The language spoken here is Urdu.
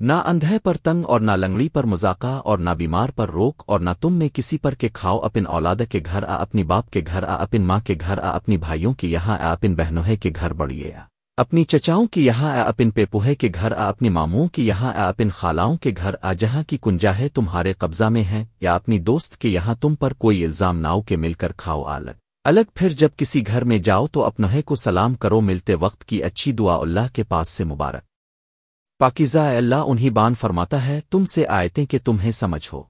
نہ اندھے پر تنگ اور نہ لنگڑی پر مذاقہ اور نہ بیمار پر روک اور نہ تم میں کسی پر کے کھاؤ اپن اولاد کے گھر، آ اپنی باپ کے گھر، آ اپن ماں کے گھر، آ اپنی بھائیوں کی یہاں، آ اپن بہنوہے کے گھر بڑھیے، آ اپنی چچاؤں کی یہاں، آ اپن پیپوہے کے گھر، آ اپنی ماموں کی یہاں، آ اپن خالاؤں کے گھر، آ جہاں کی کنجاہیں تمہارے قبضہ میں ہیں، یا اپنی دوست کے یہاں تم پر کوئی الزام ناؤ کے مل کر کھاؤ الگ الگ پھر جب کسی گھر میں جاؤ تو اپنہے کو سلام کرو ملتے وقت کی اچھی دعا اللہ کے پاس سے مبارک۔ پاکیزہ اللہ انہی بان فرماتا ہے تم سے آیتیں کہ تمہیں سمجھ ہو۔